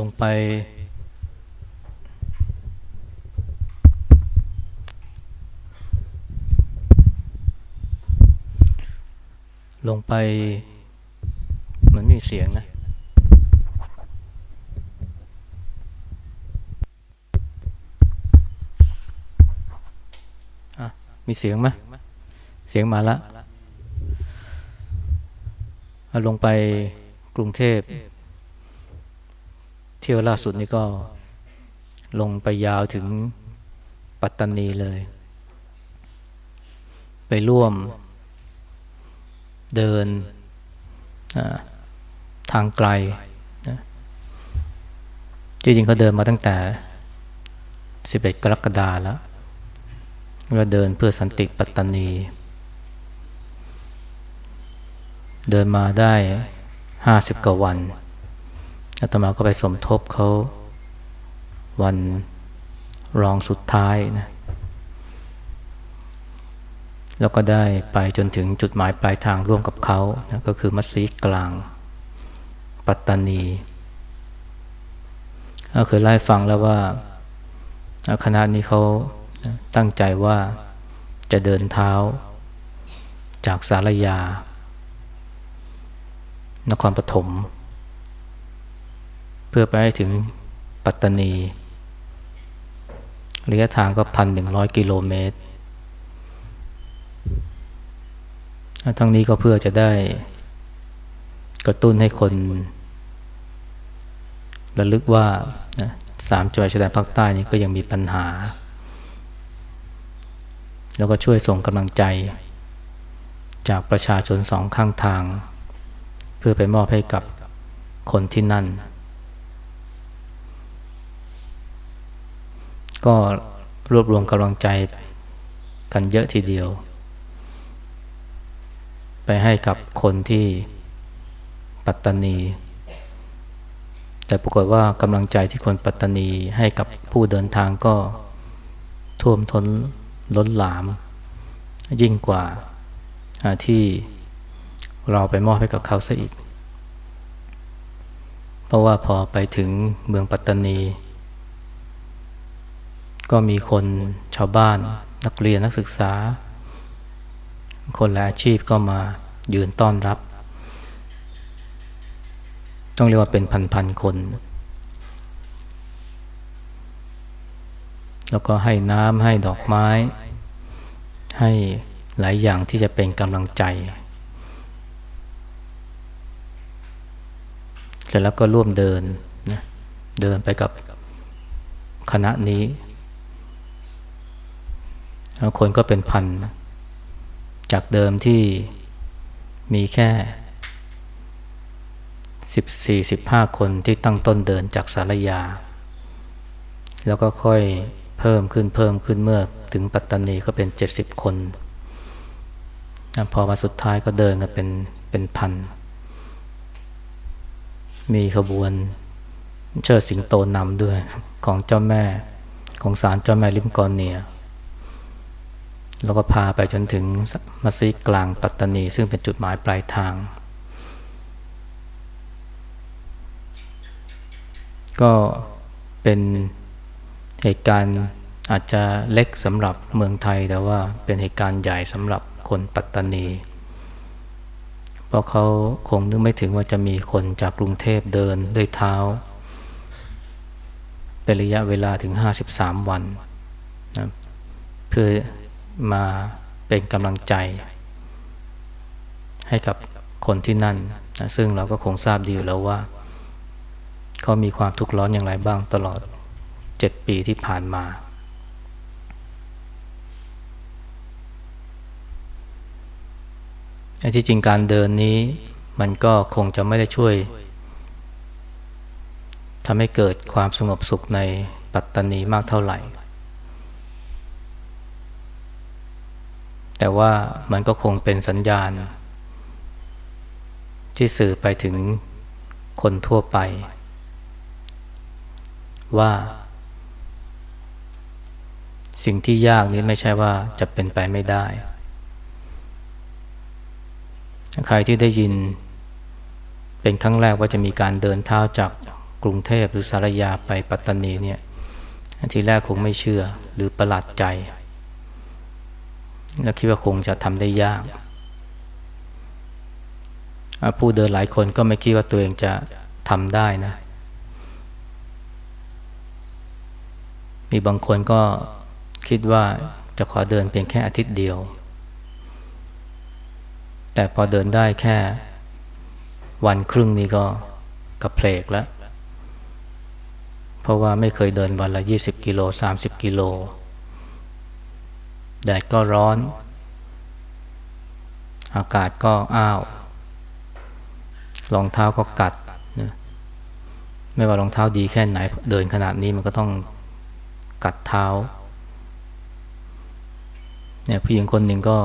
ลงไป ลงไป มันมีเสียงนะอะมีเสียงไหมเสียงมาละลงไปกรุงเทพ เที่ยวล่าสุดนี่ก็ลงไปยาวถึงปัตตานีเลย ไปร่วมเดินทางไกลจริงๆเขาเดินมาตั้งแต่ 11 กรกฎาแล้วก็เดินเพื่อสันติปัตตานี เดินมาได้ 50กว่าวัน อาตมาก็ไปสมทบเขาวันรองสุดท้ายนะ แล้วก็ได้ไปจนถึงจุดหมายปลายทางร่วมกับเขานะก็คือมัสยิดกลาง ปัตตานีก็เคยไล่ฟังแล้วว่าคณะนี้เขาตั้งใจว่าจะเดินเท้าจากสารยา นครปฐม เพื่อไปให้ถึงปัตตานีระยะทางก็พันหนึ่งร้อยกิโลเมตร ทั้งนี้ก็เพื่อจะได้กระตุ้นให้คนระลึกว่าสามจังหวัดชายแดนภาคใต้นี้ก็ยังมีปัญหา แล้วก็ช่วยส่งกำลังใจ จากประชาชนสองข้างทาง เพื่อไปมอบให้กับคนที่นั่น ก็รวบรวมกำลังใจกันเยอะทีเดียว ไปให้กับคนที่ปัตตานี แต่ปรากฏว่ากำลังใจที่คนปัตตานีให้กับผู้เดินทางก็ท่วมท้นล้นหลาม ยิ่งกว่าที่เราไปมอบให้กับเขาซะอีก เพราะว่าพอไปถึงเมืองปัตตานี ก็มีคนชาวบ้าน นักเรียนนักศึกษา คนและอาชีพก็มายืนต้อนรับ ต้องเรียกว่าเป็นพันๆคน แล้วก็ให้น้ำให้ดอกไม้ ให้หลายอย่างที่จะเป็นกำลังใจเสร็จแล้วก็ร่วมเดินนะเดินไปกับคณะนี้ คนก็เป็นพันนะจากเดิมที่มีแค่สิบสี่สิบห้าคนที่ตั้งต้นเดินจากสารยา แล้วก็ค่อยเพิ่มขึ้นเพิ่มขึ้นเมื่อถึงปัตตานีก็เป็นเจ็ดสิบคน พอมาสุดท้ายก็เดินกันเป็นเป็นพัน มีขบวนเชิดสิงโตนำด้วยของเจ้าแม่ของศาลเจ้าแม่ลิมกอนเนีย แล้วก็พาไปจนถึงมัสยิดกลางปัตตานี ซึ่งเป็นจุดหมายปลายทาง ก็เป็นเหตุการณ์อาจจะเล็กสำหรับเมืองไทย แต่ว่าเป็นเหตุการณ์ใหญ่สำหรับคนปัตตานี เพราะเขาคงนึกไม่ถึงว่าจะมีคนจากกรุงเทพเดินด้วยเท้า เป็นระยะเวลาถึง 53 วันนะเพื่อ มาเป็นกำลังใจ ให้กับคนที่นั่นนะซึ่งเราก็คงทราบดีอยู่แล้วว่า เขามีความทุกข์ร้อนอย่างไรบ้างตลอดเจ็ดปีที่ผ่านมา ที่จริงการเดินนี้มันก็คงจะไม่ได้ช่วยทำให้เกิดความสงบสุขในปัตตานีมากเท่าไหร่ แต่ว่ามันก็คงเป็นสัญญาณ ที่สื่อไปถึงคนทั่วไป ว่า สิ่งที่ยากนี้ไม่ใช่ว่าจะเป็นไปไม่ได้ ใครที่ได้ยิน เป็นครั้งแรกว่าจะมีการเดินเท้าจากกรุงเทพหรือสารยาไปปัตตานีเนี่ยทีแรกคงไม่เชื่อหรือประหลาดใจ แล้วคิดว่าคงจะทำได้ยาก ผู้เดินหลายคนก็ไม่คิดว่าตัวเองจะทำได้นะ มีบางคนก็คิดว่าจะขอเดินเพียงแค่อาทิตย์เดียว แต่พอเดินได้แค่วันครึ่งนี้ก็กระเพลกแล้ว เพราะว่าไม่เคยเดินวันละ 20 กิโล 30 กิโล แดดก็ร้อน อากาศก็อ้าวรองเท้าก็กัดนะไม่ว่ารองเท้าดีแค่ไหนเดินขนาดนี้มันก็ต้องกัดเท้าเนี่ยผู้หญิงคนหนึ่งก็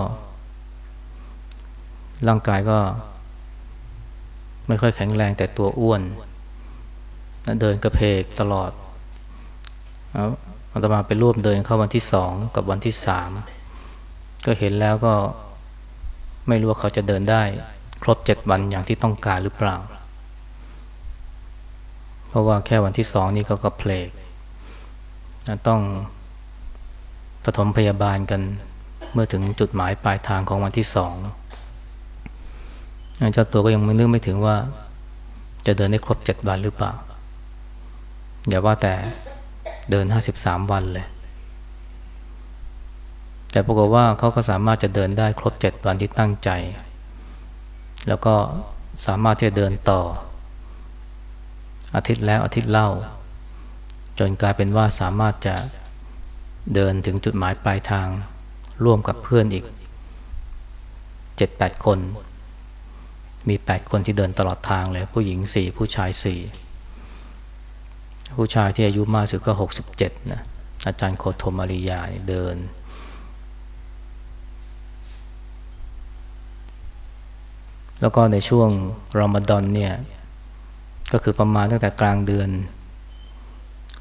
ร่างกายก็ ไม่ค่อยแข็งแรงแต่ตัวอ้วน เดินกระเพกตลอด อาตมาไปร่วมเดินเข้าวันที่สองกับวันที่สามก็เห็นแล้วก็ไม่รู้ว่าเขาจะเดินได้ ครบเจ็ดวันอย่างที่ต้องการหรือเปล่า เพราะว่าแค่วันที่สองนี่เขาก็เพลกต้องปฐมพยาบาลกันเมื่อถึงจุดหมายปลายทางของวันที่สองเจ้าตัวก็ยังไม่นึกไม่ถึงว่า จะเดินได้ครบเจ็ดวันหรือเปล่า อย่าว่าแต่ เดินห้าสิบสามวันเลย แต่ปรากฏว่าเขาก็สามารถจะเดินได้ครบเจ็ดวันที่ตั้งใจ แล้วก็สามารถที่จะเดินต่อ อาทิตย์แล้วอาทิตย์เล่า จนกลายเป็นว่าสามารถจะเดินถึงจุดหมายปลายทาง ร่วมกับเพื่อนอีกเจ็ดแปดคน มีแปดคนที่เดินตลอดทางเลย ผู้หญิงสี่ผู้ชายสี่ ผู้ชายที่อายุมากสุดก็หกสิบเจ็ดนะอาจารย์โคโทมาริยาเดิน แล้วก็ในช่วงรอมฎอนเนี่ยก็คือประมาณตั้งแต่กลางเดือน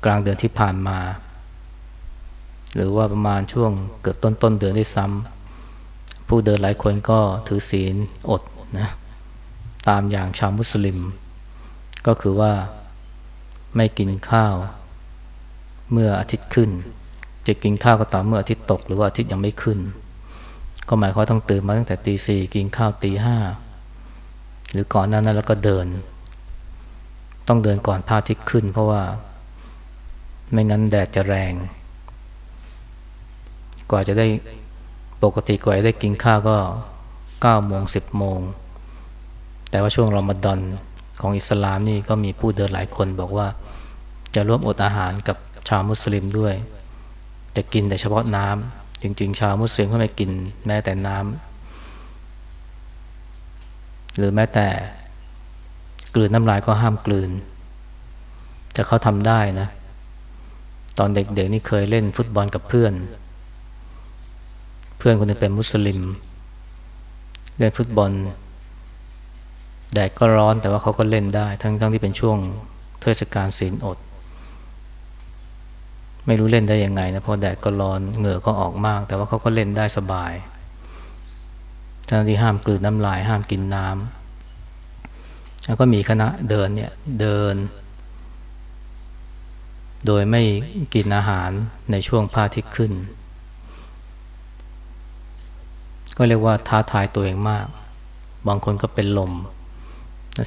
กลางเดือนที่ผ่านมา หรือว่าประมาณช่วงเกือบต้นต้นเดือนได้ซ้ำผู้เดินหลายคนก็ถือศีลอดนะตามอย่างชาวมุสลิม ก็คือว่า ไม่กินข้าว เมื่ออาทิตย์ขึ้น จะกินข้าวก็ต่อเมื่ออาทิตย์ตก หรือว่าอาทิตย์ยังไม่ขึ้น ก็หมายความต้องตื่นมาตั้งแต่ตีสี่กินข้าวตีห้าหรือก่อนนั้นแล้วก็เดิน ต้องเดินก่อนพระอาทิตย์ขึ้น เพราะว่าไม่งั้นแดดจะแรง กว่าจะได้ปกติกว่าจะได้กินข้าวก็เก้าโมงสิบโมง แต่ว่าช่วงรอมฎอน ของอิสลามนี่ก็มีผู้เดินหลายคนบอกว่า จะร่วมอดอาหารกับชาวมุสลิมด้วย จะกินแต่เฉพาะน้ำจริง ๆ ชาวมุสลิมเขาไม่กินแม้แต่น้ำหรือแม้แต่กลืนน้ำลายก็ห้ามกลืนแต่เขาทำได้นะ ตอนเด็กๆนี่เคยเล่นฟุตบอลกับเพื่อน เพื่อนคนนึงเป็นมุสลิม เล่นฟุตบอล แดดก็ร้อนแต่ว่าเขาก็เล่นได้ ทั้งทั้งที่เป็นช่วงเทศกาลศีลอด ไม่รู้เล่นได้ยังไงนะเพราะแดดก็ร้อนเหงื่อก็ออกมาก แต่ว่าเขาก็เล่นได้สบายทั้งที่ห้ามกลืนน้ำลาย ห้ามกินน้ำแล้วก็มีคณะเดินเนี่ยเดิน โดยไม่กินอาหารในช่วงพระอาทิตย์ขึ้น ก็เรียกว่าท้าทายตัวเองมาก บางคนก็เป็นลม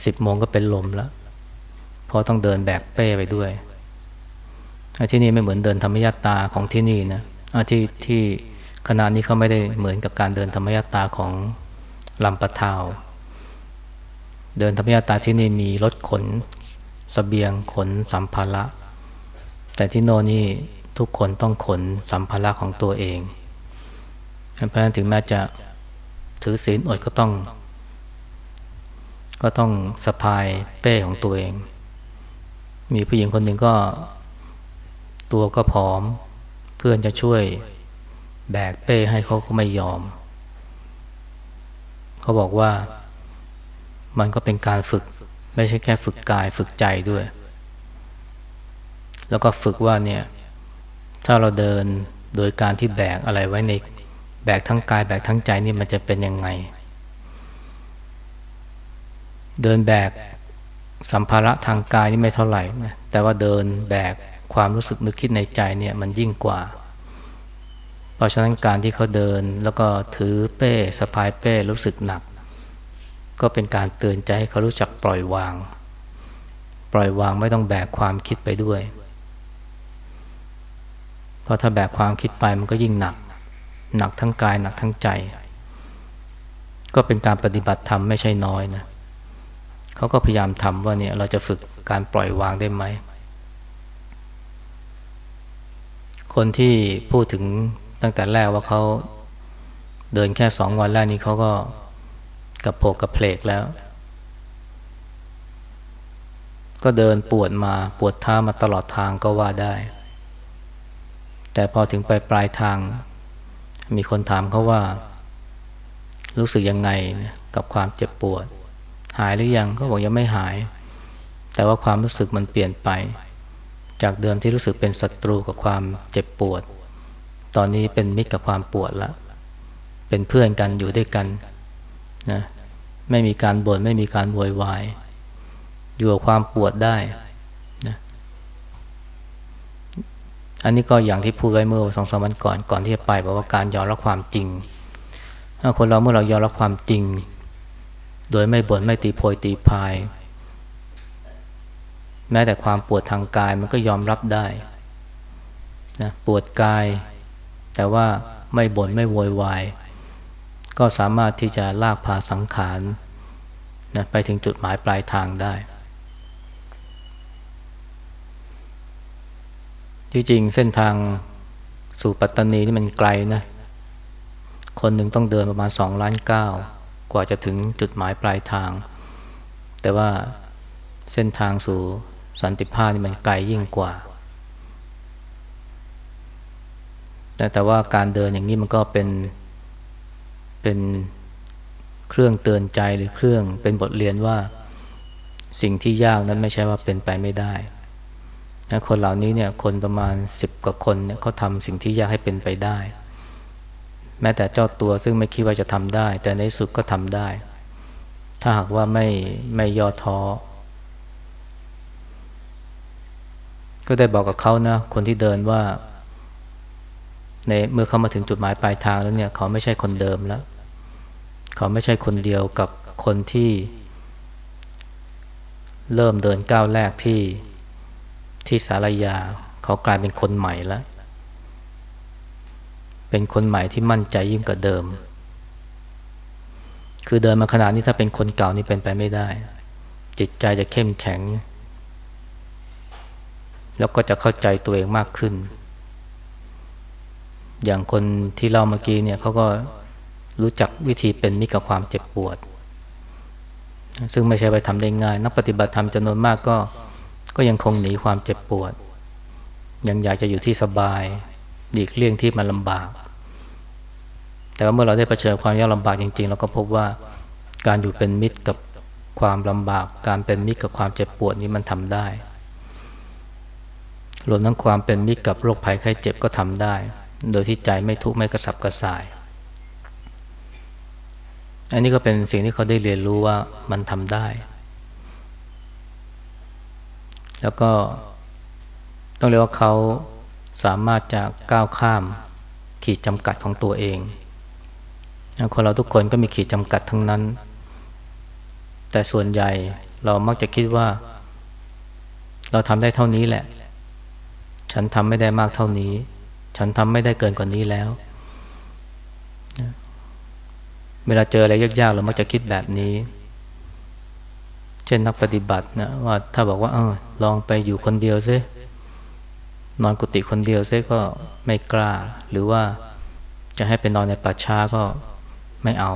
สิบโมงก็เป็นลมแล้วเพราะต้องเดินแบกเป้ไปด้วยที่นี่ไม่เหมือนเดินธรรมยตาของที่นี่นะที่ที่ขณะนี้เขาไม่ได้เหมือนกับการเดินธรรมยตาของลำปะทาวเดินธรรมยตาที่นี่มีรถขนสเสบียงขนสัมภาระ แต่ที่โน่นนี่ทุกคนต้องขนสัมภาระของตัวเองเพราะฉะนั้นถึงแม้จะถือศีลอดก็ต้อง ก็ต้องสะพายเป้ของตัวเอง มีผู้หญิงคนหนึ่งก็ ตัวก็ผอม เพื่อนจะช่วยแบกเป้ให้เขาก็ไม่ยอม เขาบอกว่ามันก็เป็นการฝึก ไม่ใช่แค่ฝึกกายฝึกใจด้วย แล้วก็ฝึกว่าเนี่ย ถ้าเราเดินโดยการที่แบกอะไรไว้ใน แบกทั้งกายแบกทั้งใจนี่มันจะเป็นยังไง เดินแบกสัมภาระทางกายนี่ไม่เท่าไหร่นะแต่ว่าเดินแบกความรู้สึกนึกคิดในใจเนี่ยมันยิ่งกว่า เพราะฉะนั้นการที่เขาเดินแล้วก็ถือเป้สะพายเป้รู้สึกหนัก ก็เป็นการเตือนใจให้เขารู้จักปล่อยวาง ปล่อยวางไม่ต้องแบกความคิดไปด้วยเพราะถ้าแบกความคิดไปมันก็ยิ่งหนัก หนักทั้งกายหนักทั้งใจ ก็เป็นการปฏิบัติธรรมไม่ใช่น้อยนะ เขาก็พยายามทำว่าเนี่ยเราจะฝึกการปล่อยวางได้ไหม คนที่พูดถึงตั้งแต่แรกว่าเขาเดินแค่สองวันแรกนี้เขาก็กระโปกกระเพลกแล้ว ก็เดินปวดมาปวดเท้ามาตลอดทางก็ว่าได้ แต่พอถึงไปปลายทาง มีคนถามเขาว่า รู้สึกยังไงกับความเจ็บปวด หายหรือยังก็บอกยังไม่หาย แต่ว่าความรู้สึกมันเปลี่ยนไป จากเดิมที่รู้สึกเป็นศัตรูกับความเจ็บปวด ตอนนี้เป็นมิตรกับความปวดละเป็นเพื่อนกันอยู่ด้วยกันนะไม่มีการบน่นไม่มีการโวยวายอยู่กับความปวดได้นะอันนี้ก็อย่างที่พูดไว้เมื่อสองสามวันก่อนก่อนที่จะไปบอกว่าการยอมรับความจริงถ้าคนเราเมื่อเรายอมรับความจริง โดยไม่บน่นไม่ตีโพยตีพาย แม้แต่ความปวดทางกายมันก็ยอมรับได้นะปวดกาย แต่ว่าไม่บน่นไม่โวยวาย ก็สามารถที่จะลากพาสังขารนะไปถึงจุดหมายปลายทางได้ จริงๆ เส้นทางสู่ปัตตานีนี่มันไกลนะ คนหนึ่งต้องเดินประมาณสองล้านเก้า กว่าจะถึงจุดหมายปลายทาง แต่ว่าเส้นทางสู่สันติภาพนี่มันไกลยิ่งกว่า แต่แต่ว่าการเดินอย่างนี้มันก็เป็นเป็นเครื่องเตือนใจหรือเครื่องเป็นบทเรียนว่าสิ่งที่ยากนั้นไม่ใช่ว่าเป็นไปไม่ได้นะคนเหล่านี้เนี่ยคนประมาณสิบกว่าคนเนี่ยเขาทำสิ่งที่ยากให้เป็นไปได้ แม้แต่เจ้าตัวซึ่งไม่คิดว่าจะทำได้ แต่ในสุดก็ทำได้ ถ้าหากว่าไม่ไม่ย่อท้อก็ได้บอกกับเขานะ คนที่เดินว่า ในเมื่อเขามาถึงจุดหมายปลายทางแล้วเนี่ย เขาไม่ใช่คนเดิมแล้ว เขาไม่ใช่คนเดียวกับคนที่ เริ่มเดินก้าวแรกที่ที่สารยา เขากลายเป็นคนใหม่แล้ว เป็นคนใหม่ที่มั่นใจยิ่งกว่าเดิม คือเดินมาขนาดนี้ถ้าเป็นคนเก่านี่เป็นไปไม่ได้ จิตใจจะเข้มแข็ง แล้วก็จะเข้าใจตัวเองมากขึ้น อย่างคนที่เล่าเมื่อกี้เนี่ยเขาก็รู้จักวิธีเป็นมิตรกับความเจ็บปวด ซึ่งไม่ใช่ไปทำได้ง่าย นักปฏิบัติธรรมจำนวนมากก็ ก็ยังคงหนีความเจ็บปวด ยังอยากจะอยู่ที่สบาย หลีกเลี่ยงที่มันลำบาก แต่ว่าเมื่อเราได้เผชิญความยากลำบากจริงๆเราก็พบว่าการอยู่เป็นมิตรกับความลำบาก การเป็นมิตรกับความเจ็บปวดนี้มันทำได้ รวมทั้งความเป็นมิตรกับโรคภัยไข้เจ็บก็ทำได้ โดยที่ใจไม่ทุกข์ไม่กระสับกระส่าย อันนี้ก็เป็นสิ่งที่เขาได้เรียนรู้ว่ามันทำได้ แล้วก็ต้องเรียกว่าเขา สามารถจะก้าวข้ามขีดจำกัดของตัวเองคนเราทุกคนก็มีขีดจำกัดทั้งนั้น แต่ส่วนใหญ่เรามักจะคิดว่า เราทำได้เท่านี้แหละ ฉันทำไม่ได้มากเท่านี้ ฉันทำไม่ได้เกินกว่านี้แล้ว เวลาเจออะไรยากๆ เรามักจะคิดแบบนี้ เช่นนักปฏิบัตินะว่าถ้าบอกว่าเออลองไปอยู่คนเดียวซิ นอนกุฏิคนเดียวเซก็ไม่กล้า หรือว่าจะให้ไปนอนในป่าช้าก็ไม่เอา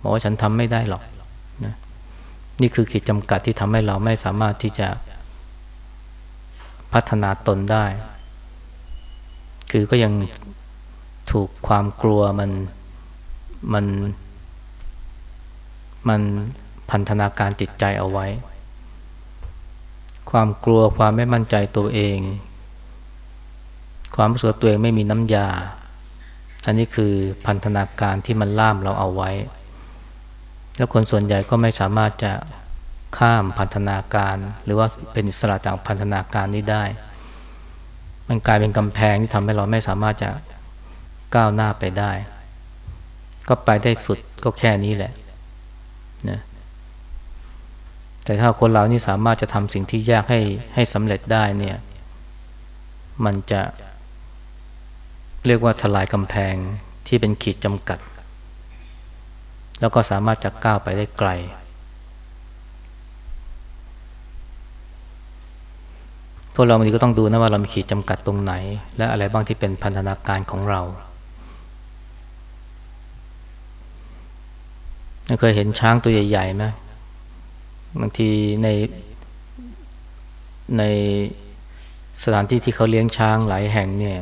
บอกว่าฉันทำไม่ได้หรอกนะนี่คือขีดจำกัดที่ทำให้เราไม่สามารถที่จะพัฒนาตนได้ คือก็ยังถูกความกลัวมันมันมันพันธนาการจิตใจเอาไว้ ความกลัวความไม่มั่นใจตัวเอง ความรู้สึกตัวเองไม่มีน้ำยา อันนี้คือพันธนาการที่มันล่ามเราเอาไว้ แล้วคนส่วนใหญ่ก็ไม่สามารถจะข้ามพันธนาการ หรือว่าเป็นอิสระจากพันธนาการนี้ได้ มันกลายเป็นกำแพงที่ทำให้เราไม่สามารถจะก้าวหน้าไปได้ ก็ไปได้สุดก็แค่นี้แหละนะแต่ถ้าคนเรานี่สามารถจะทำสิ่งที่ยากให้ให้สำเร็จได้เนี่ย มันจะ เรียกว่าทลายกำแพงที่เป็นขีดจำกัด แล้วก็สามารถจะก้าวไปได้ไกล พวกเราบางทีก็ต้องดูนะว่าเรามีขีดจำกัดตรงไหน และอะไรบ้างที่เป็นพันธนาการของเราเคยเห็นช้างตัวใหญ่ๆไหมบางทีในในสถานที่ที่เขาเลี้ยงช้างหลายแห่งเนี่ย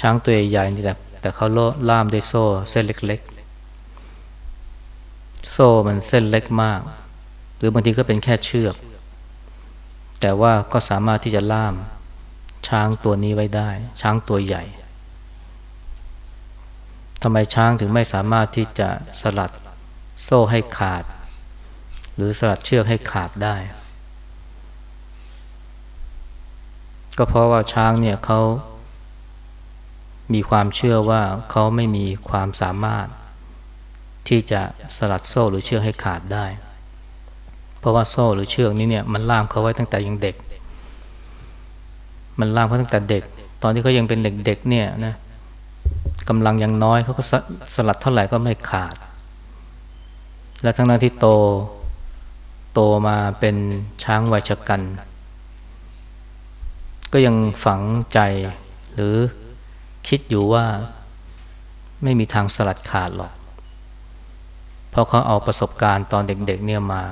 ช้างตัวใหญ่นี่แต่แต่เขาโลล่ามด้วยโซ่เส้นเล็กๆ โซ่มันเส้นเล็กมาก หรือบางทีก็เป็นแค่เชือก แต่ว่าก็สามารถที่จะล่ามช้างตัวนี้ไว้ได้ ช้างตัวใหญ่ทำไมช้างถึงไม่สามารถที่จะสลัดโซ่ให้ขาด หรือสลัดเชือกให้ขาดได้ ก็เพราะว่าช้างเนี่ยเขา มีความเชื่อว่าเขาไม่มีความสามารถ ที่จะสลัดโซ่หรือเชือกให้ขาดได้ เพราะว่าโซ่หรือเชือกนี้เนี่ยมันล่ามเขาไว้ตั้งแต่ยังเด็ก มันล่ามเขาตั้งแต่เด็ก ตอนที่เขายังเป็นเด็กๆเนี่ยนะกำลังยังน้อยเขาก็สลัดเท่าไหร่ก็ไม่ขาด และทั้งนั้นที่โตโตมาเป็นช้างวัยชกัน ก็ยังฝังใจหรือ คิดอยู่ว่าไม่มีทางสลัดขาดหรอก เพราะเขาเอาประสบการณ์ตอนเด็กๆเนี่ยมา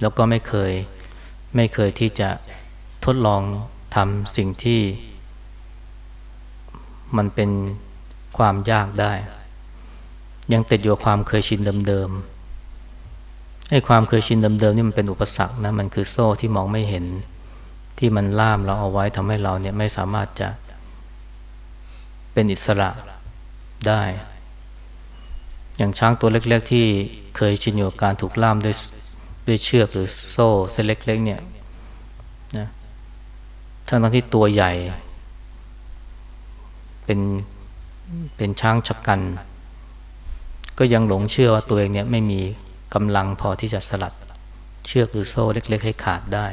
แล้วก็ไม่เคยไม่เคยที่จะทดลองทำสิ่งที่ มันเป็นความยากได้ ยังติดอยู่ความเคยชินเดิมๆไอ้ความเคยชินเดิมๆนี่มันเป็นอุปสรรคนะมันคือโซ่ที่มองไม่เห็นที่มันล่ามเราเอาไว้ทำให้เราเนี่ยไม่สามารถจะ เป็นอิสระได้ อย่างช้างตัวเล็กๆ ที่เคยชินอยู่กับการถูกล่ามด้วยด้วยเชือกหรือโซ่เส้นเล็กๆเนี่ยนะทั้งทั้งที่ตัวใหญ่ เป็นเป็นช้างชักกัน ก็ยังหลงเชื่อว่าตัวเองเนี่ยไม่มีกำลังพอที่จะสลัด เชือกหรือโซ่เล็ก ๆ ให้ขาดได้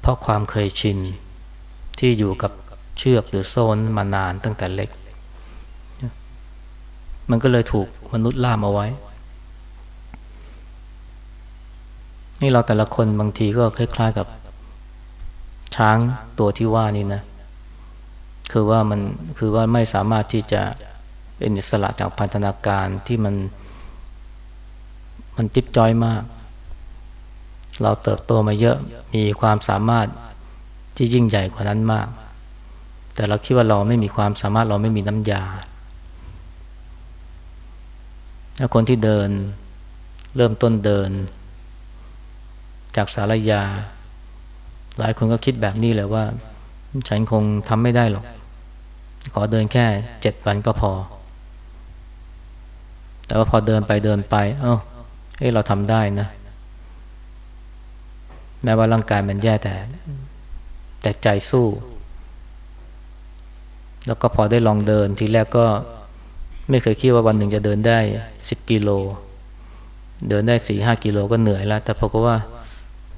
เพราะความเคยชินที่อยู่กับ เชือกหรือโซนมานานตั้งแต่เล็ก มันก็เลยถูกมนุษย์ล่ามเอาไว้ นี่เราแต่ละคนบางทีก็คล้ายๆกับ ช้างตัวที่ว่านี่นะ คือว่ามันคือว่าไม่สามารถที่จะเป็นอิสระจากพันธนาการที่มัน มันจิ๊บจ้อยมาก เราเติบโตมาเยอะมีความสามารถที่ยิ่งใหญ่กว่านั้นมาก แต่เราคิดว่าเราไม่มีความสามารถเราไม่มีน้ำยาแล้วคนที่เดินเริ่มต้นเดิน จากสารยา หลายคนก็คิดแบบนี้เลยว่า ฉันคงทำไม่ได้หรอก ขอเดินแค่เจ็ดวันก็พอ แต่ว่าพอเดินไปเดินไป เอ้าเอ้เราทำได้นะ แม้ว่าร่างกายมันแย่แต่ แต่ใจสู้ แล้วก็พอได้ลองเดินทีแรกก็ไม่เคยคิดว่าวันหนึ่งจะเดินได้สิบกิโล เดินได้สี่ห้ากิโลก็เหนื่อยแล้ว แต่พอกว่า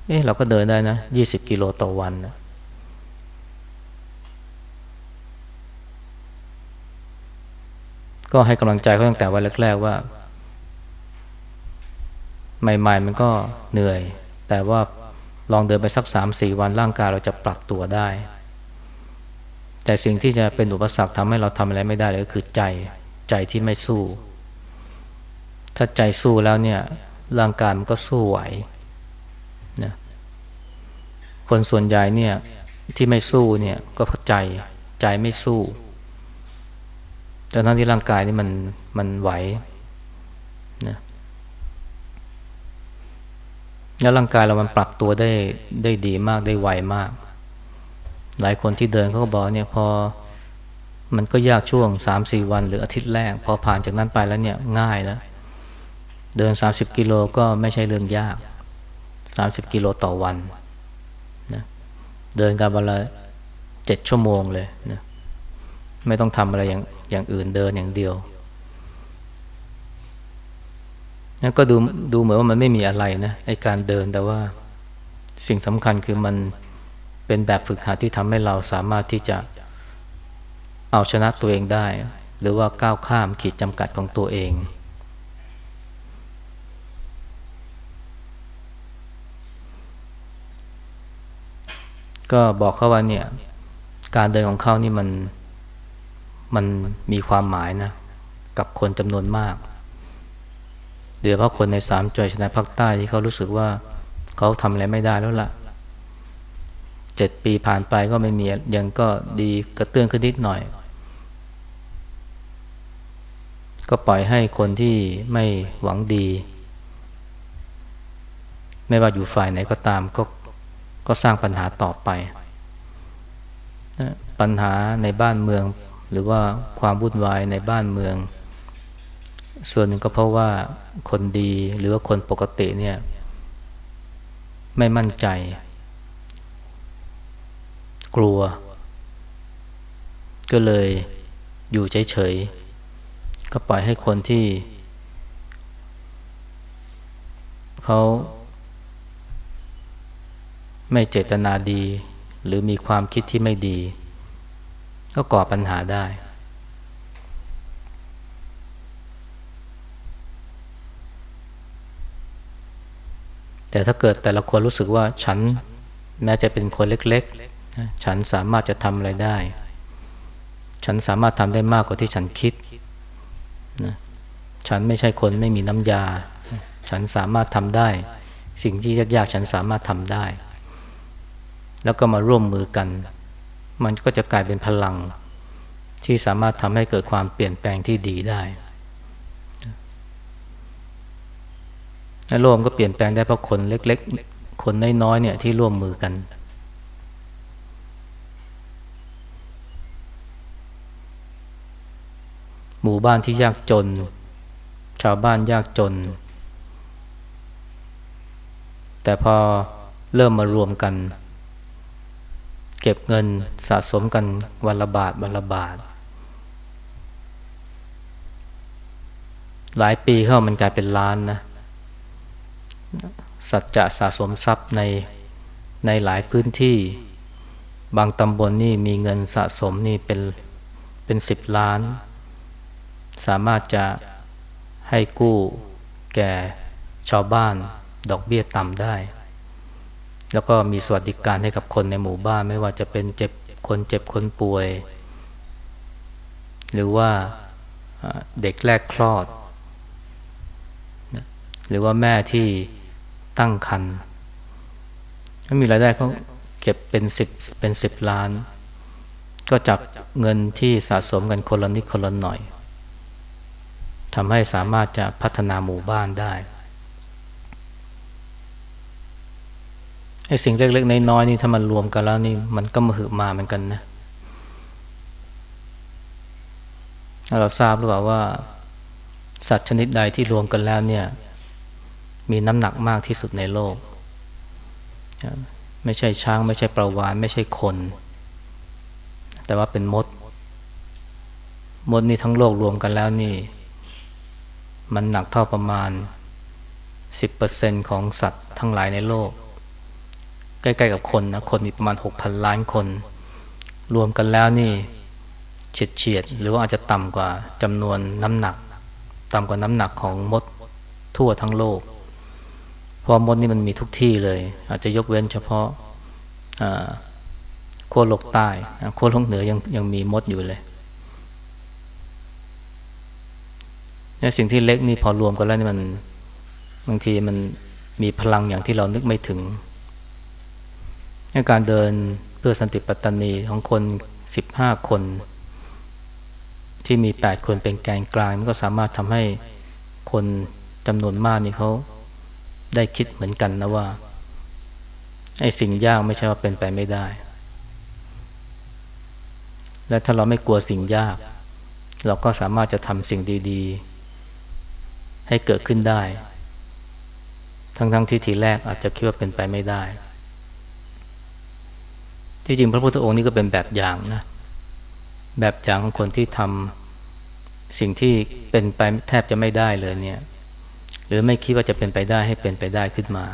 เอ๊ะเราก็เดินได้นะยี่สิบกิโลต่อวันนะก็ให้กำลังใจเขาตั้งแต่วันแรกๆว่า ใหม่ๆมันก็เหนื่อย แต่ว่าลองเดินไปสักสามสี่วันร่างกายเราจะปรับตัวได้ แต่สิ่งที่จะเป็นอุปสรรคทำให้เราทำอะไรไม่ได้เลยก็คือใจใจที่ไม่สู้ ถ้าใจสู้แล้วเนี่ยร่างกายมันก็สู้ไหวนะคนส่วนใหญ่เนี่ยที่ไม่สู้เนี่ยก็เพราะใจใจไม่สู้แต่ทั้งที่ร่างกายนี่มันมันไหวนะแล้วร่างกายเรามันปรับตัวได้ได้ดีมากได้ไวมาก หลายคนที่เดินเขาก็บอกเนี่ยพอมันก็ยากช่วงสามสี่วัน หรืออาทิตย์แรก พอผ่านจากนั้นไปแล้วเนี่ยง่ายแล้ว เดินสามสิบกิโลก็ไม่ใช่เรื่องยาก 30 กิโลต่อวันนะเดินกันวันละเจ็ดชั่วโมงเลยนะไม่ต้องทำอะไรอย่างอย่างอื่นเดินอย่างเดียวนั่นก็ดูดูเหมือนว่ามันไม่มีอะไรนะไอการเดินแต่ว่าสิ่งสำคัญคือมัน เป็นแบบฝึกหัดที่ทำให้เราสามารถที่จะเอาชนะตัวเองได้ หรือว่าก้าวข้ามขีดจำกัดของตัวเอง ก็บอกเขาว่าเนี่ยการเดินของเขานี่มันมันมีความหมายนะกับคนจำนวนมากโดยเฉพาะคนในสามจังหวัดชายภาคใต้ที่เขารู้สึกว่าเขาทำอะไรไม่ได้แล้วละ่ะ เจ็ดปีผ่านไปก็ไม่มียังก็ดีกระเตื้องขึ้นนิดหน่อย ก็ปล่อยให้คนที่ไม่หวังดี ไม่ว่าอยู่ฝ่ายไหนก็ตามก็ก็สร้างปัญหาต่อไป ปัญหาในบ้านเมือง หรือว่าความวุ่นวายในบ้านเมือง ส่วนหนึ่งก็เพราะว่าคนดีหรือว่าคนปกติเนี่ย ไม่มั่นใจ กลัว ก็เลยอยู่เฉยๆ ก็ปล่อยให้คนที่ เขาไม่เจตนาดี หรือมีความคิดที่ไม่ดี ก็ก่อปัญหาได้ แต่ถ้าเกิดแต่ละคนรู้สึกว่าฉันแม้จะเป็นคนเล็กๆ ฉันสามารถจะทำอะไรได้ ฉันสามารถทำได้มากกว่าที่ฉันคิดนะฉันไม่ใช่คนไม่มีน้ำยา ฉันสามารถทำได้ สิ่งที่ยากๆฉันสามารถทำได้ แล้วก็มาร่วมมือกัน มันก็จะกลายเป็นพลัง ที่สามารถทำให้เกิดความเปลี่ยนแปลงที่ดีได้โลกก็เปลี่ยนแปลงได้เพราะคนเล็ก ๆ คนน้อยๆเนี่ยที่ร่วมมือกัน หมู่บ้านที่ยากจน ชาวบ้านยากจน แต่พอเริ่มมารวมกัน เก็บเงินสะสมกันวันละบาทวันละบาท หลายปีเข้ามันกลายเป็นล้านนะ สัจจะสะสมทรัพย์ในในหลายพื้นที่ บางตำบลนนี่มีเงินสะสมนี่เป็นเป็นสิบล้าน สามารถจะให้กู้แก่ชาวบ้านดอกเบี้ยต่ำได้ แล้วก็มีสวัสดิการให้กับคนในหมู่บ้านไม่ว่าจะเป็นเจ็บคนเจ็บคนป่วย หรือว่าเด็กแรกคลอด หรือว่าแม่ที่ตั้งคันถ้ามีรายได้เขาเก็บเป็นสิบเป็นสิบล้าน ก็จับเงินที่สะสมกันคนละนิดคนละหน่อย ทำให้สามารถจะพัฒนาหมู่บ้านได้ไอ้สิ่งเล็กๆน้อยๆนี่ถ้ามันรวมกันแล้วนี่มันก็มาหือมาเหมือนกันนะเราทราบหรือเปล่าว่า สัตว์ชนิดใดที่รวมกันแล้วเนี่ย มีน้ำหนักมากที่สุดในโลก ไม่ใช่ช้าง ไม่ใช่ปลาวานไม่ใช่คน แต่ว่าเป็นมด มดนี่ทั้งโลกรวมกันแล้วนี่ มันหนักเท่าประมาณ 10%ของสัตว์ทั้งหลายในโลก ใกล้ๆกับคนนะ คนมีประมาณ 6,000 ล้านคน รวมกันแล้วนี่เฉียดเฉียดหรือว่าอาจจะต่ำกว่าจำนวนน้ำหนัก ต่ำกว่าน้ำหนักของมดทั่วทั้งโลก เพราะมดนี่มันมีทุกที่เลย อาจจะยกเว้นเฉพาะขั้วโลกใต้ขั้วโลกเหนือยังยังมีมดอยู่เลย เนี่ยสิ่งที่เล็กนี่พอรวมกันแล้วนี่มันบางทีมันมีพลังอย่างที่เรานึกไม่ถึงการเดินเพื่อสันติปัตตานีของคนสิบห้าคน ที่มีแปดคนเป็นแกนกลางมันก็สามารถทำให้คนจำนวนมากนี่เขาได้คิดเหมือนกันนะว่าไอ้สิ่งยากไม่ใช่ว่าเป็นไปไม่ได้ และถ้าเราไม่กลัวสิ่งยาก เราก็สามารถจะทำสิ่งดี ๆ ให้เกิดขึ้นได้ ทั้งๆทที่ทีแรกอาจจะคิดว่าเป็นไปไม่ได้ ที่จริงพระพุทธองค์นี่ก็เป็นแบบอย่างนะแบบอย่างของคนที่ทำสิ่งที่เป็นไปแทบจะไม่ได้เลยเนี่ย หรือไม่คิดว่าจะเป็นไปได้ให้เป็นไปได้ขึ้นมา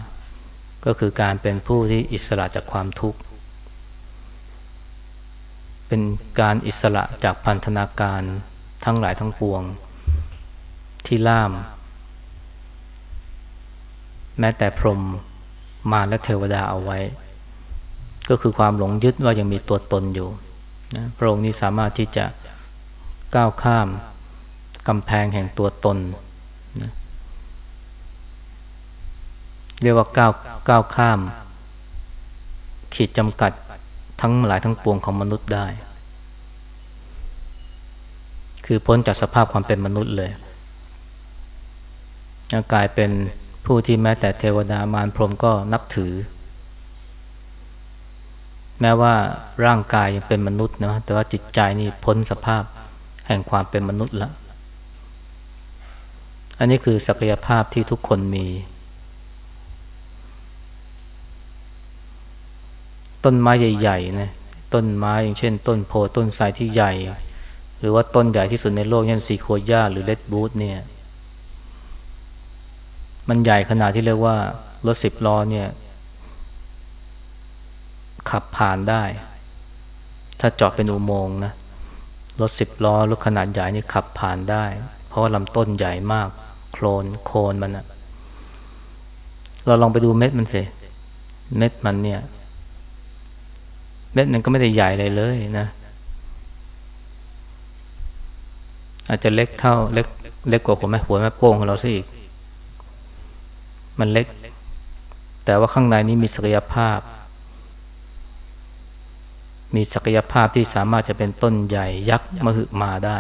ก็คือการเป็นผู้ที่อิสระจากความทุกข์ เป็นการอิสระจากพันธนาการทั้งหลายทั้งปวงที่ล่าม แม้แต่พรหมมารและเทวดาเอาไว้ ก็คือความหลงยึดว่ายังมีตัวตนอยู่นะพระองค์นี้สามารถที่จะก้าวข้ามกำแพงแห่งตัวตนนะเรียกว่าก้าวก้าวข้าม ขีดจำกัดทั้งหลายทั้งปวงของมนุษย์ได้ คือพ้นจากสภาพความเป็นมนุษย์เลยกลายเป็น ผู้ที่แม้แต่เทวดามารพรหมก็นับถือ แม้ว่าร่างกายยังเป็นมนุษย์นะแต่ว่าจิตใจนี่พ้นสภาพแห่งความเป็นมนุษย์ล้วอันนี้คือศักยภาพที่ทุกคนมี ต้นไม้ใหญ่ๆนะต้นไม้อย่างเช่น ต้นโพต้นไทรที่ใหญ่ หรือว่าต้นใหญ่ที่สุดในโลกเช่นซีโคย่าหรือเลดบูธเนี่ย มันใหญ่ขนาดที่เรียกว่ารถสิบล้อเนี่ย ขับผ่านได้ ถ้าเจาะเป็นอุโมงค์นะรถสิบล้อรถขนาดใหญ่นี่ขับผ่านได้ เพราะว่าลำต้นใหญ่มาก โคลนโคนมันนะเราลองไปดูเม็ดมันสิเม็ดมันเนี่ย เม็ดมันก็ไม่ได้ใหญ่เลยเลยนะ อาจจะเล็กเท่าเล็กเล็กกว่าหัวแม่หัวแม่โป้งของเราซะอีก มันเล็ก แต่ว่าข้างในนี้มีศักยภาพ มีศักยภาพที่สามารถจะเป็นต้นใหญ่ยักษ์มหึมาได้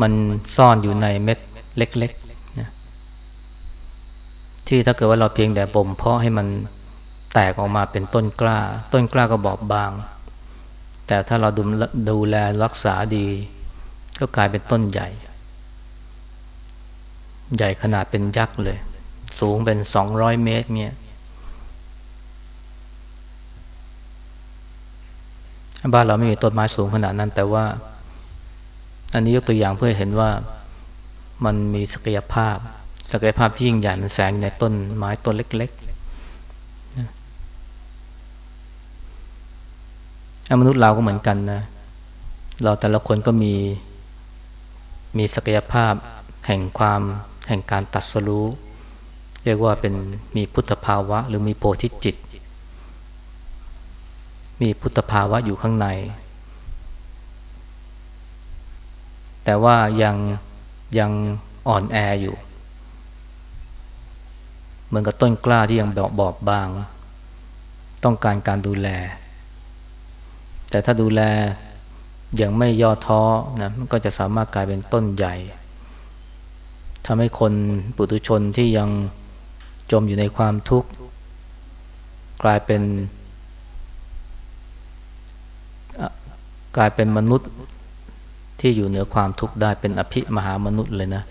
มันซ่อนอยู่ในเม็ดเล็กๆนะที่ถ้าเกิดว่าเราเพียงแต่บ่มเพาะให้มันแตกออกมาเป็นต้นกล้า ต้นกล้าก็บอบบาง แต่ถ้าเราดูดูแลรักษาดี ก็กลายเป็นต้นใหญ่ ใหญ่ขนาดเป็นยักษ์เลย สูงเป็นสองร้อยเมตรเนี่ยบ้านเราไม่มีต้นไม้สูงขนาดนั้น แต่ว่า อันนี้ยกตัวอย่างเพื่อเห็นว่ามันมีศักยภาพ ศักยภาพที่ยิ่งใหญ่มันแฝงในต้นไม้ต้นเล็กๆมนุษย์เราก็เหมือนกันนะ เราแต่ละคนก็มีมีศักยภาพแห่งความ แห่งการตัดสรู้ เรียกว่าเป็นมีพุทธภาวะ หรือมีโพธิจิต มีพุทธภาวะอยู่ข้างใน แต่ว่ายังยังอ่อนแออยู่เหมือนกับต้นกล้าที่ยังบอบบอบบาง ต้องการการดูแล แต่ถ้าดูแลยังไม่ย่อท้อนะมันก็จะสามารถกลายเป็นต้นใหญ่ ทำให้คนปุถุชนที่ยังจมอยู่ในความทุกข์ กลายเป็น กลายเป็นมนุษย์ที่อยู่เหนือความทุกข์ได้เป็นอภิมหามนุษย์เลยนะ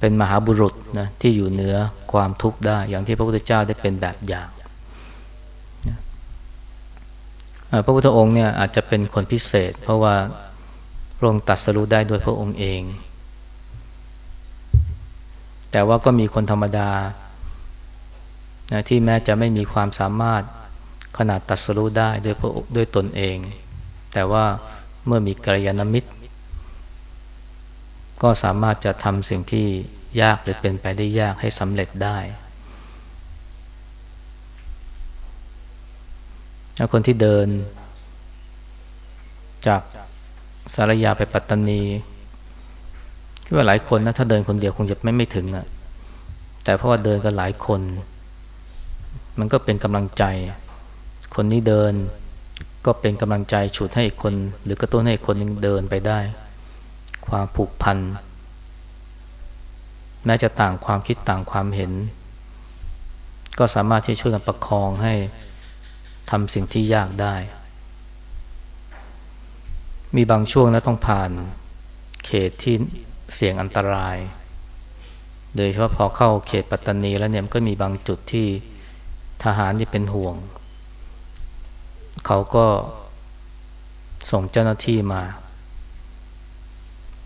เป็นมหาบุรุษนะที่อยู่เหนือความทุกข์ได้ อย่างที่พระพุทธเจ้าได้เป็นแบบอย่างพระพุทธองค์เนี่ยอาจจะเป็นคนพิเศษ เพราะว่าพระองค์ตัดสรู้ได้ด้วยพระองค์เอง แต่ว่าก็มีคนธรรมดานะที่แม้จะไม่มีความสามารถขนาดตัดสรู้ได้ด้วยด้วยตนเอง แต่ว่าเมื่อมีกัลยาณมิตร ก็สามารถจะทำสิ่งที่ยากหรือเป็นไปได้ยากให้สำเร็จได้ คนที่เดิน จากสารยาไปปัตตานี คิดว่าหลายคนนะถ้าเดินคนเดียวคงจะไม่ไม่ถึงอะแต่เพราะว่าเดินกันหลายคน มันก็เป็นกำลังใจ คนนี้เดินก็เป็นกำลังใจฉุดให้อีกคน หรือกระตุ้นให้อีกคนนึงเดินไปได้ ความผูกพันแม้จะต่างความคิดต่างความเห็น ก็สามารถที่ช่วยกันประคองให้ทำสิ่งที่ยากได้ มีบางช่วงนะต้องผ่านเขตที่ เสี่ยงอันตราย โดยเฉพาะพอเข้าเขตปัตตานีแล้วเนี่ยก็มีบางจุดที่ทหารที่เป็นห่วง เขาก็ส่งเจ้าหน้าที่มา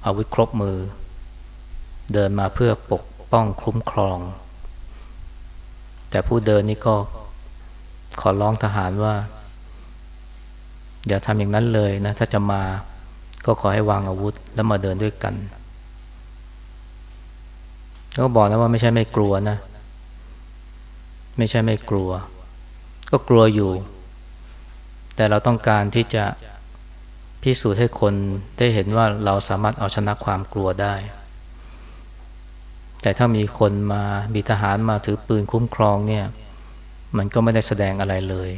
อาวุธครบมือ เดินมาเพื่อปกป้องคุ้มครอง แต่ผู้เดินนี่ก็ขอร้องทหารว่า อย่าทำอย่างนั้นเลยนะ ถ้าจะมาก็ขอให้วางอาวุธแล้วมาเดินด้วยกัน ก็บอกนะว่าไม่ใช่ไม่กลัวนะ ไม่ใช่ไม่กลัว ก็กลัวอยู่ แต่เราต้องการที่จะพิสูจน์ให้คนได้เห็นว่าเราสามารถเอาชนะความกลัวได้ แต่ถ้ามีคนมามีทหารมาถือปืนคุ้มครองเนี่ย มันก็ไม่ได้แสดงอะไรเลย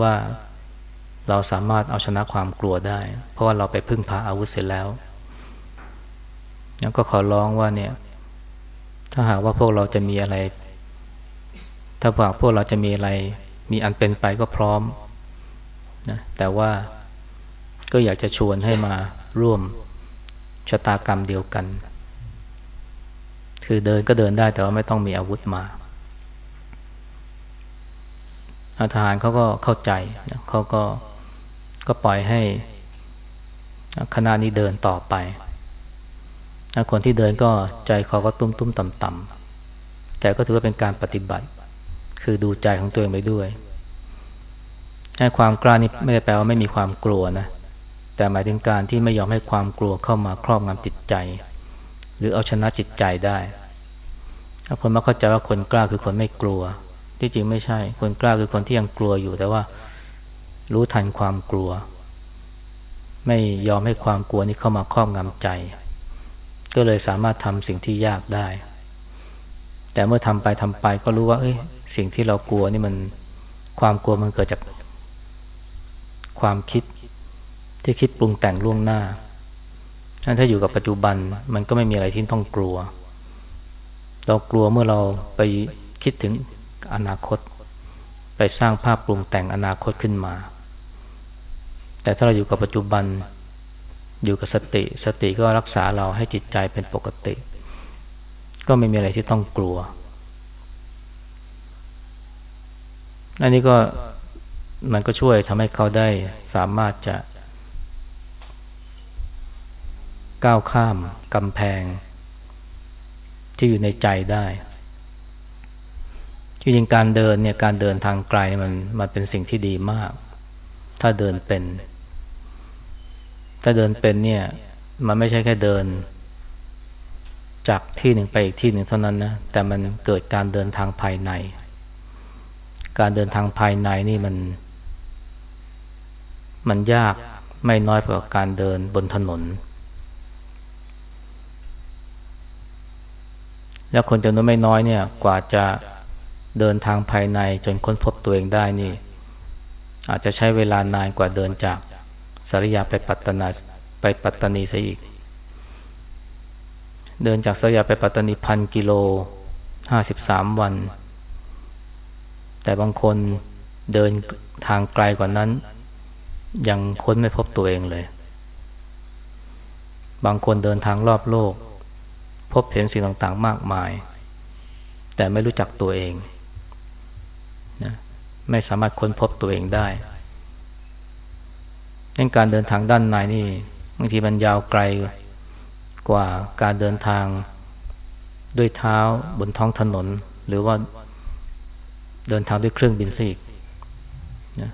ว่าเราสามารถเอาชนะความกลัวได้ เพราะว่าเราไปพึ่งพาอาวุธเสร็จแล้ว แล้วก็ขอร้องว่าเนี่ย ถ้าหากว่าพวกเราจะมีอะไร ถ้าหากพวกเราจะมีอะไร มีอันเป็นไปก็พร้อมนะแต่ว่าก็อยากจะชวนให้มาร่วมชะตากรรมเดียวกัน คือเดินก็เดินได้แต่ว่าไม่ต้องมีอาวุธมาอาทหารเขาก็เข้าใจเขาก็ก็ปล่อยให้คณะนี้เดินต่อไป คนที่เดินก็ใจเขาก็ตุ้มตุ้มต่ำต่ำแต่ก็ถือว่าเป็นการปฏิบัติ คือดูใจของตัวเองไปด้วยให้ความกล้านี่ไม่ได้แปลว่าไม่มีความกลัวนะ แต่หมายถึงการที่ไม่ยอมให้ความกลัวเข้ามาครอบงำจิตใจ หรือเอาชนะจิตใจได้คนมาเข้าใจว่าคนกล้าคือคนไม่กลัว ที่จริงไม่ใช่ คนกล้าคือคนที่ยังกลัวอยู่ แต่ว่ารู้ทันความกลัว ไม่ยอมให้ความกลัวนี้เข้ามาครอบงำใจ ก็เลยสามารถทำสิ่งที่ยากได้ แต่เมื่อทำไปทำไปก็รู้ว่า เอ้ย สิ่งที่เรากลัวนี่มันความกลัวมันเกิดจากความคิดที่คิดปรุงแต่งล่วงหน้าถ้าอยู่กับปัจจุบันมันก็ไม่มีอะไรที่ต้องกลัว เรากลัวเมื่อเราไปคิดถึงอนาคต ไปสร้างภาพปรุงแต่งอนาคตขึ้นมา แต่ถ้าเราอยู่กับปัจจุบัน อยู่กับสติ สติก็รักษาเราให้จิตใจเป็นปกติ ก็ไม่มีอะไรที่ต้องกลัว อันนี้ก็มันก็ช่วยทำให้เขาได้สามารถจะ ก้าวข้ามกำแพง ที่อยู่ในใจได้จริงๆการเดินเนี่ยการเดินทางไกลมันมันเป็นสิ่งที่ดีมาก ถ้าเดินเป็น ถ้าเดินเป็นเนี่ย มันไม่ใช่แค่เดิน จากที่หนึ่งไปอีกที่หนึ่งเท่านั้นนะ แต่มันเกิดการเดินทางภายใน การเดินทางภายในนี่มัน มันยากไม่น้อยกว่าการเดินบนถนน แล้วคนจำนวนไม่น้อยเนี่ย กว่าจะเดินทางภายในจนค้นพบตัวเองได้นี่ อาจจะใช้เวลานานกว่าเดินจาก สริยาไปปัตตนาไปปัตตานีซะอีก เดินจากสริยาไปปัตตานีพันกิโลห้าสิบสามวัน แต่บางคนเดินทางไกลกว่านั้น ยังค้นไม่พบตัวเองเลย บางคนเดินทางรอบโลก พบเห็นสิ่งต่างๆมากมาย แต่ไม่รู้จักตัวเองนะไม่สามารถค้นพบตัวเองได้ นั่นการเดินทางด้านในนี่บางทีมันยาวไกลกว่าการเดินทางด้วยเท้าบนท้องถนน หรือว่าเดินทางด้วยเครื่องบินซีกนะ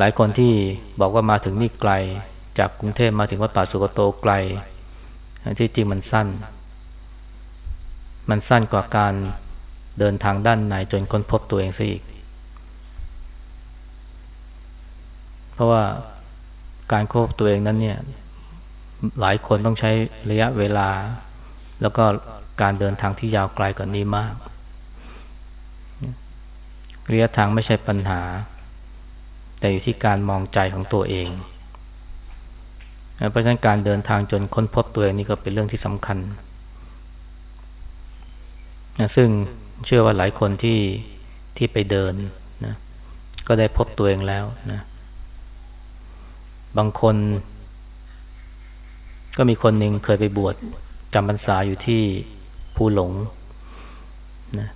หลายคนที่บอกว่ามาถึงนี่ไกล จากกรุงเทพมาถึงวัดป่าสุกโตไกล ที่จริงมันสั้น มันสั้นกว่าการเดินทางด้านในจนค้นพบตัวเองซะอีก เพราะว่าการควบตัวเองนั้นเนี่ยหลายคนต้องใช้ระยะเวลา แล้วก็การเดินทางที่ยาวไกลกว่านนี้มากระยะทางไม่ใช่ปัญหา แต่อยู่ที่การมองใจของตัวเอง เพราะฉะนั้นการเดินทางจนค้นพบตัวเองนี่ก็เป็นเรื่องที่สำคัญ ซึ่งเชื่อว่าหลายคนที่ที่ไปเดินนะก็ได้พบตัวเองแล้วนะ บางคน ก็มีคนหนึ่งเคยไปบวชจำพรรษาอยู่ที่ภูหลงนะ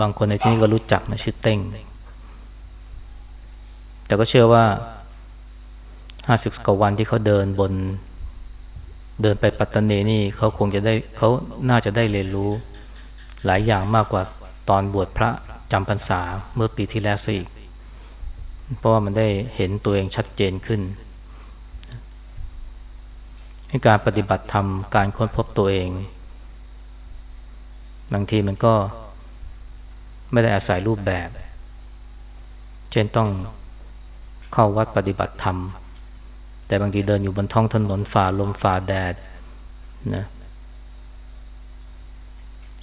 บางคนในที่นี้ก็รู้จักนะชื่อเต้ง แต่ก็เชื่อว่าห้าสิบกว่าวันที่เขาเดินบน เดินไปปัตตานีนี่เขาคงจะได้เขาน่าจะได้เรียนรู้ หลายอย่างมากกว่าตอนบวชพระจำพรรษาเมื่อปีที่แล้วซะอีก เพราะว่ามันได้เห็นตัวเองชัดเจนขึ้นให้การปฏิบัติธรรมการค้นพบตัวเอง บางทีมันก็ไม่ได้อาศัยรูปแบบ เช่นต้องเข้าวัดปฏิบัติธรรม แต่บางทีเดินอยู่บนท้องถนนฝ่าลมฝ่าแดดนะ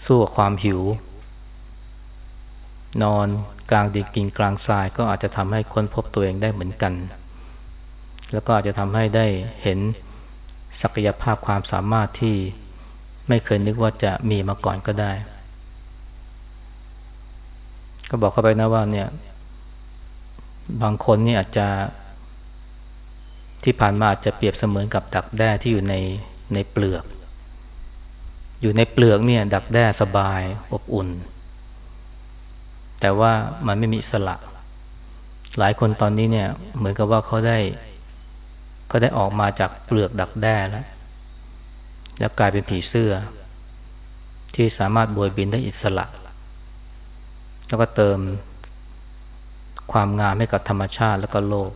สู้กับความหิว นอนกลางดินกินกลางทรายก็อาจจะทำให้ค้นพบตัวเองได้เหมือนกัน แล้วก็อาจจะทำให้ได้เห็นศักยภาพความสามารถที่ไม่เคยนึกว่าจะมีมาก่อนก็ได้ ก็บอกเข้าไปนะว่าเนี่ยบางคนนี่อาจจะที่ผ่านมาอาจจะเปรียบเสมือนกับดักแด้ที่อยู่ในในเปลือก อยู่ในเปลือกเนี่ยดักแด้สบายอบอุ่น แต่ว่ามันไม่มีอิสระ หลายคนตอนนี้เนี่ยเหมือนกับว่าเขาได้ก็ได้ออกมาจากเปลือกดักแด้แล้วแล้วกลายเป็นผีเสื้อ ที่สามารถบวยบินได้อิสระ แล้วก็เติมความงามให้กับธรรมชาติแล้วก็โลก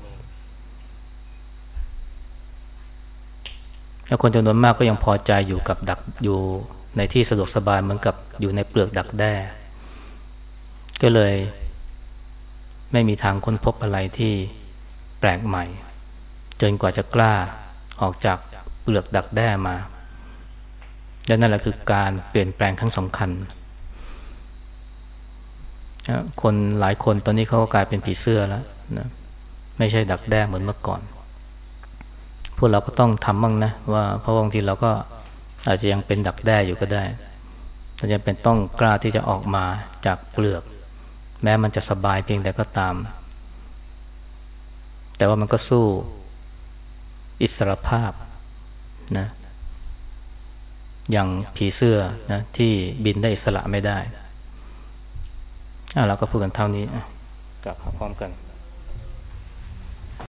แล้วคนจำนวนมากก็ยังพอใจอยู่กับดักอยู่ในที่สะดวกสบายเหมือนกับอยู่ในเปลือกดักแด้ ก็เลย ไม่มีทางค้นพบอะไรที่แปลกใหม่ จนกว่าจะกล้าออกจากเปลือกดักแด้มาและนั่นแหละคือการเปลี่ยนแปลงครั้งสำคัญ คนหลายคนตอนนี้เขาก็กลายเป็นผีเสื้อแล้วนะไม่ใช่ดักแด้เหมือนเมื่อก่อน พวกเราก็ต้องทำบ้างนะว่าเพราะบางทีเราก็อาจจะยังเป็นดักแด้อยู่ก็ได้เราจะเป็นต้องกล้าที่จะออกมาจากเปลือก แม้มันจะสบายเพียงแต่ก็ตาม แต่ว่ามันก็สู้อิสรภาพนะอย่างผีเสื้อนะที่บินได้อิสระไม่ได้เราก็พูดกันเท่านี้กลับพร้อมกัน